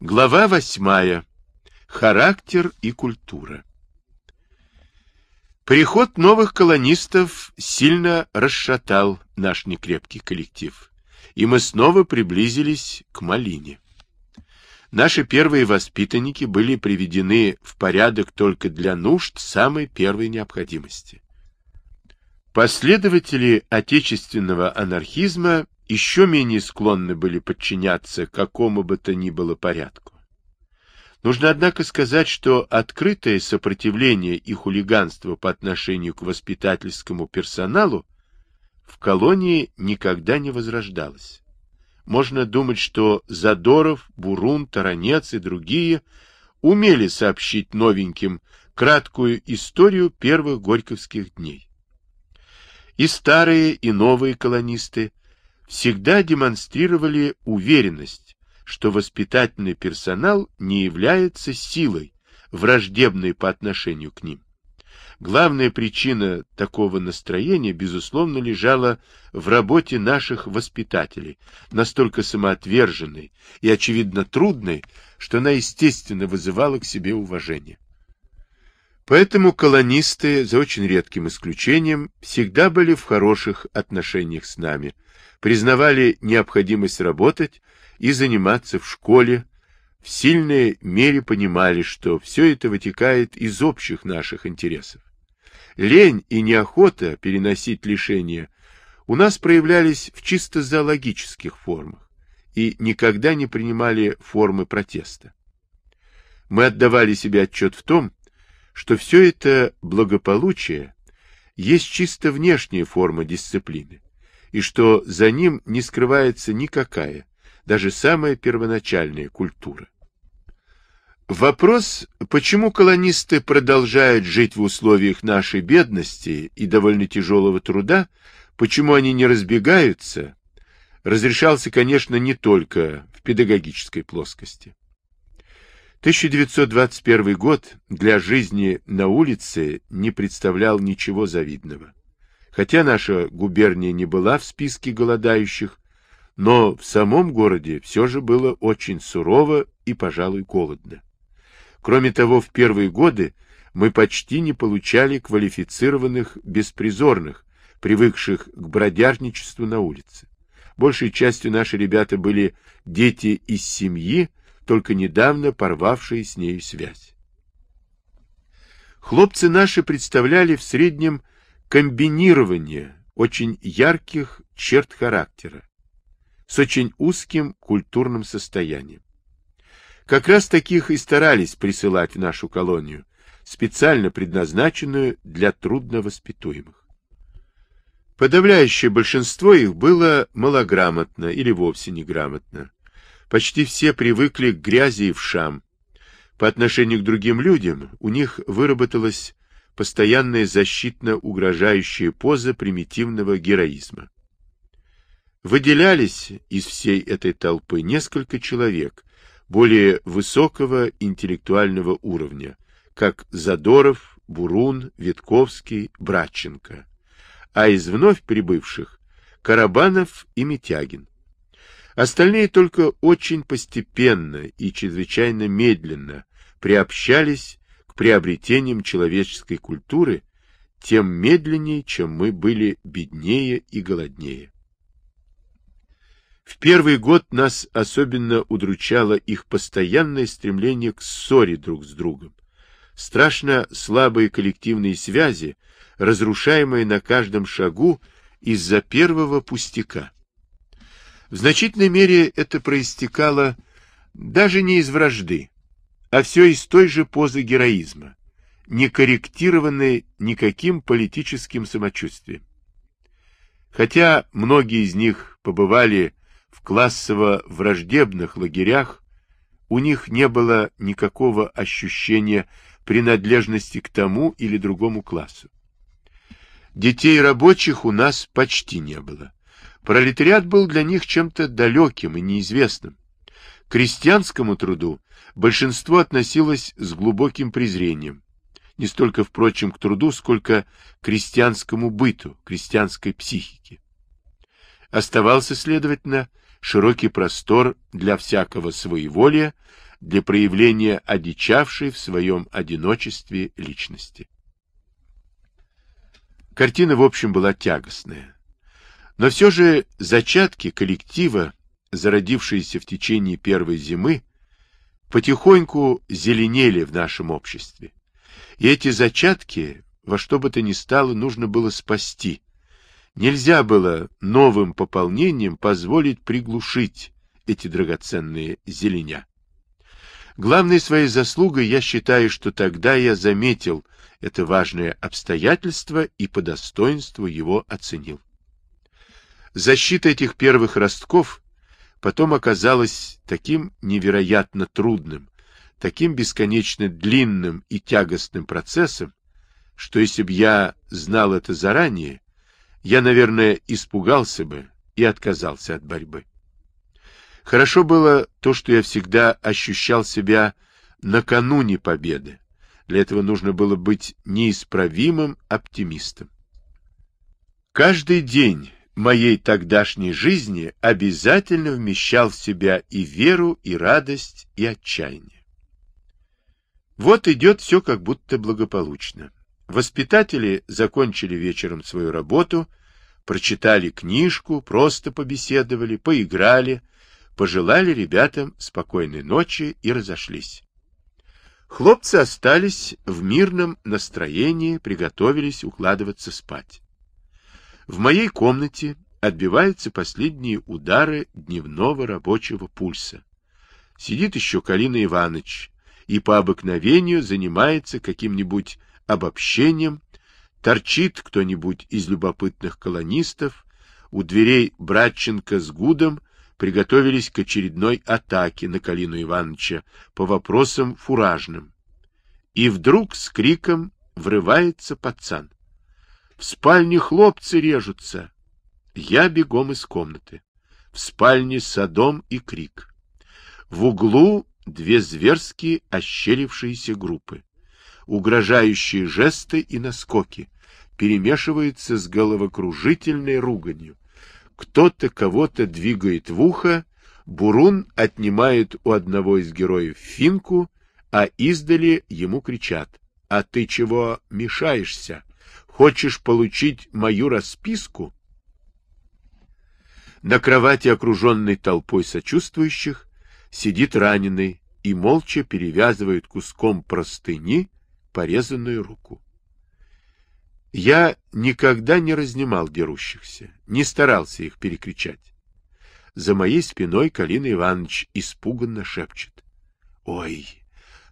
Глава восьмая. Характер и культура. Приход новых колонистов сильно расшатал наш некрепкий коллектив, и мы снова приблизились к Малине. Наши первые воспитанники были приведены в порядок только для нужд самой первой необходимости. Последователи отечественного анархизма еще менее склонны были подчиняться какому бы то ни было порядку. Нужно, однако, сказать, что открытое сопротивление и хулиганство по отношению к воспитательскому персоналу в колонии никогда не возрождалось. Можно думать, что Задоров, Бурун, Таранец и другие умели сообщить новеньким краткую историю первых горьковских дней. И старые, и новые колонисты всегда демонстрировали уверенность, что воспитательный персонал не является силой, враждебной по отношению к ним. Главная причина такого настроения, безусловно, лежала в работе наших воспитателей, настолько самоотверженной и, очевидно, трудной, что она, естественно, вызывала к себе уважение. Поэтому колонисты, за очень редким исключением, всегда были в хороших отношениях с нами, признавали необходимость работать и заниматься в школе, в сильной мере понимали, что все это вытекает из общих наших интересов. Лень и неохота переносить лишения у нас проявлялись в чисто зоологических формах и никогда не принимали формы протеста. Мы отдавали себе отчет в том, что все это благополучие есть чисто внешняя форма дисциплины, и что за ним не скрывается никакая, даже самая первоначальная культура. Вопрос, почему колонисты продолжают жить в условиях нашей бедности и довольно тяжелого труда, почему они не разбегаются, разрешался, конечно, не только в педагогической плоскости. 1921 год для жизни на улице не представлял ничего завидного. Хотя наша губерния не была в списке голодающих, но в самом городе все же было очень сурово и, пожалуй, голодно. Кроме того, в первые годы мы почти не получали квалифицированных беспризорных, привыкших к бродяжничеству на улице. Большей частью наши ребята были дети из семьи, только недавно порвавшие с нею связь. Хлопцы наши представляли в среднем комбинирование очень ярких черт характера с очень узким культурным состоянием. Как раз таких и старались присылать в нашу колонию, специально предназначенную для трудновоспитуемых. Подавляющее большинство их было малограмотно или вовсе неграмотно. Почти все привыкли к грязи и вшам. По отношению к другим людям у них выработалась постоянная защитно-угрожающая поза примитивного героизма. Выделялись из всей этой толпы несколько человек более высокого интеллектуального уровня, как Задоров, Бурун, Витковский, Братченко, а из вновь прибывших – Карабанов и Митягин. Остальные только очень постепенно и чрезвычайно медленно приобщались приобретением человеческой культуры, тем медленнее, чем мы были беднее и голоднее. В первый год нас особенно удручало их постоянное стремление к ссоре друг с другом. Страшно слабые коллективные связи, разрушаемые на каждом шагу из-за первого пустяка. В значительной мере это проистекало даже не из вражды, а все из той же позы героизма, не корректированной никаким политическим самочувствием. Хотя многие из них побывали в классово-враждебных лагерях, у них не было никакого ощущения принадлежности к тому или другому классу. Детей рабочих у нас почти не было. Пролетариат был для них чем-то далеким и неизвестным. К крестьянскому труду большинство относилось с глубоким презрением. Не столько, впрочем, к труду, сколько к крестьянскому быту, крестьянской психике. Оставался, следовательно, широкий простор для всякого своеволия, для проявления одичавшей в своем одиночестве личности. Картина, в общем, была тягостная. Но все же зачатки коллектива, зародившиеся в течение первой зимы, потихоньку зеленели в нашем обществе. И эти зачатки во что бы то ни стало нужно было спасти. Нельзя было новым пополнением позволить приглушить эти драгоценные зеленя. Главной своей заслугой я считаю, что тогда я заметил это важное обстоятельство и по достоинству его оценил. Защита этих первых ростков потом оказалась таким невероятно трудным, таким бесконечно длинным и тягостным процессом, что если б я знал это заранее, я, наверное, испугался бы и отказался от борьбы. Хорошо было то, что я всегда ощущал себя накануне победы. Для этого нужно было быть неисправимым оптимистом. Каждый день моей тогдашней жизни обязательно вмещал в себя и веру, и радость, и отчаяние. Вот идет все как будто благополучно. Воспитатели закончили вечером свою работу, прочитали книжку, просто побеседовали, поиграли, пожелали ребятам спокойной ночи и разошлись. Хлопцы остались в мирном настроении, приготовились укладываться спать. В моей комнате отбиваются последние удары дневного рабочего пульса. Сидит еще Калина Иванович и по обыкновению занимается каким-нибудь обобщением, торчит кто-нибудь из любопытных колонистов, у дверей Братченко с Гудом приготовились к очередной атаке на Калину Ивановича по вопросам фуражным. И вдруг с криком врывается пацан. В спальне хлопцы режутся. Я бегом из комнаты. В спальне садом и крик. В углу две зверски ощерившиеся группы угрожающие жесты и наскоки, перемешиваются с головокружительной руганью. Кто-то кого-то двигает в ухо, Бурун отнимает у одного из героев финку, а издали ему кричат «А ты чего мешаешься? Хочешь получить мою расписку?» На кровати, окруженной толпой сочувствующих, сидит раненый и молча перевязывает куском простыни порезанную руку. Я никогда не разнимал дерущихся, не старался их перекричать. За моей спиной Калина Иванович испуганно шепчет. — Ой,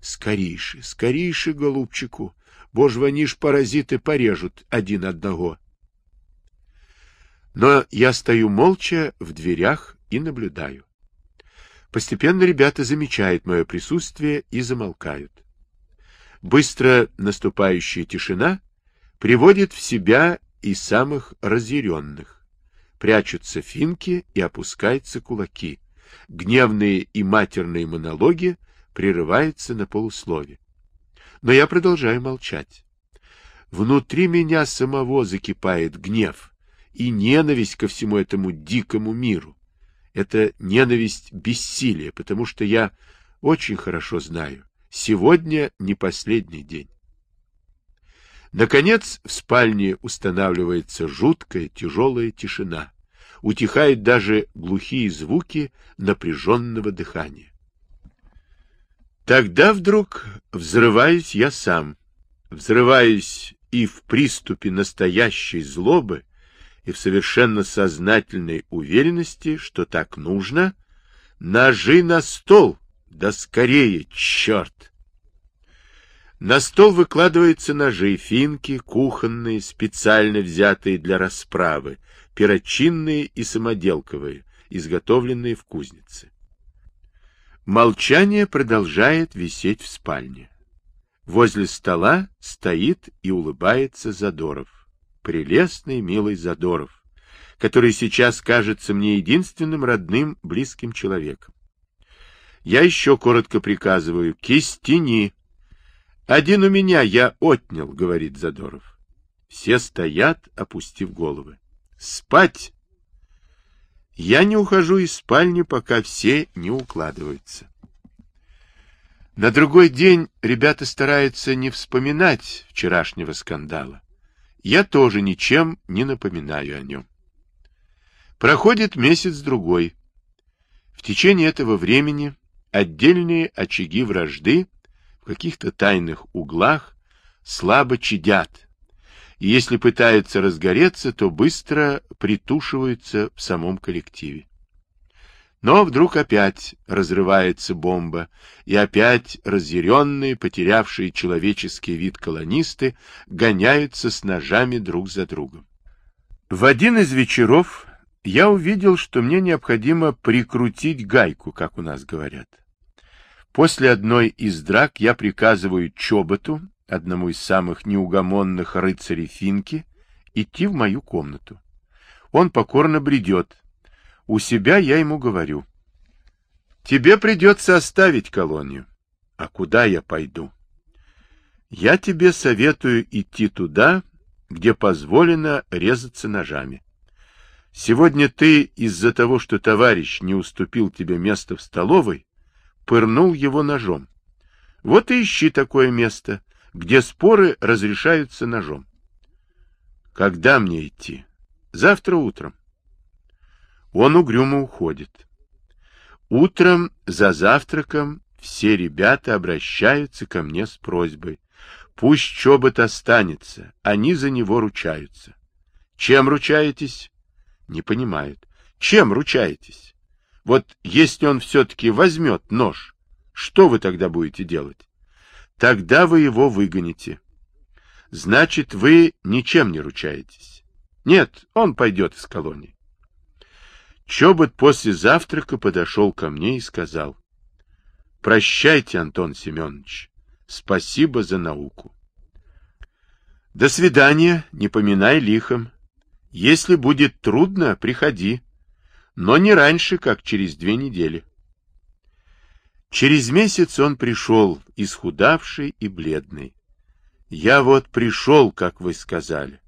скорейше, скорейше, голубчику, боже, они ж паразиты порежут один одного. Но я стою молча в дверях и наблюдаю. Постепенно ребята замечают мое присутствие и замолкают. Быстро наступающая тишина приводит в себя и самых разъяренных. Прячутся финки и опускаются кулаки. Гневные и матерные монологи прерываются на полуслове. Но я продолжаю молчать. Внутри меня самого закипает гнев и ненависть ко всему этому дикому миру. Это ненависть бессилия, потому что я очень хорошо знаю, Сегодня не последний день. Наконец в спальне устанавливается жуткая тяжелая тишина. Утихают даже глухие звуки напряженного дыхания. Тогда вдруг взрываюсь я сам. Взрываюсь и в приступе настоящей злобы, и в совершенно сознательной уверенности, что так нужно, ножи на стол — да скорее, черт! На стол выкладываются ножи, финки, кухонные, специально взятые для расправы, перочинные и самоделковые, изготовленные в кузнице. Молчание продолжает висеть в спальне. Возле стола стоит и улыбается Задоров. Прелестный, милый Задоров, который сейчас кажется мне единственным родным, близким человеком. Я еще коротко приказываю. Кистени. Один у меня я отнял, говорит Задоров. Все стоят, опустив головы. Спать! Я не ухожу из спальни, пока все не укладываются. На другой день ребята стараются не вспоминать вчерашнего скандала. Я тоже ничем не напоминаю о нем. Проходит месяц-другой. В течение этого времени отдельные очаги вражды в каких-то тайных углах слабо чадят, и если пытаются разгореться, то быстро притушиваются в самом коллективе. Но вдруг опять разрывается бомба, и опять разъяренные, потерявшие человеческий вид колонисты, гоняются с ножами друг за другом. В один из вечеров я увидел, что мне необходимо прикрутить гайку, как у нас говорят. После одной из драк я приказываю Чоботу, одному из самых неугомонных рыцарей Финки, идти в мою комнату. Он покорно бредет, у себя я ему говорю. Тебе придется оставить колонию. А куда я пойду? Я тебе советую идти туда, где позволено резаться ножами. Сегодня ты из-за того, что товарищ не уступил тебе место в столовой, пырнул его ножом. Вот и ищи такое место, где споры разрешаются ножом. Когда мне идти? Завтра утром. Он угрюмо уходит. Утром за завтраком все ребята обращаются ко мне с просьбой. Пусть чобот останется, они за него ручаются. Чем ручаетесь? Не понимают. Чем ручаетесь? Вот если он все-таки возьмет нож, что вы тогда будете делать? Тогда вы его выгоните. Значит, вы ничем не ручаетесь. Нет, он пойдет из колонии. Чобот после завтрака подошел ко мне и сказал, «Прощайте, Антон Семенович, спасибо за науку». «До свидания, не поминай лихом. Если будет трудно, приходи, но не раньше, как через две недели». Через месяц он пришел, исхудавший и бледный. «Я вот пришел, как вы сказали.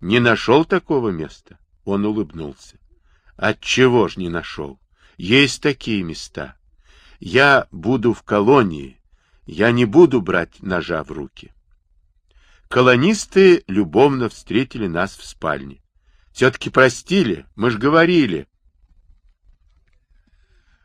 Не нашел такого места?» Он улыбнулся. Отчего ж не нашел? Есть такие места. Я буду в колонии. Я не буду брать ножа в руки. Колонисты любовно встретили нас в спальне. Все-таки простили, мы ж говорили.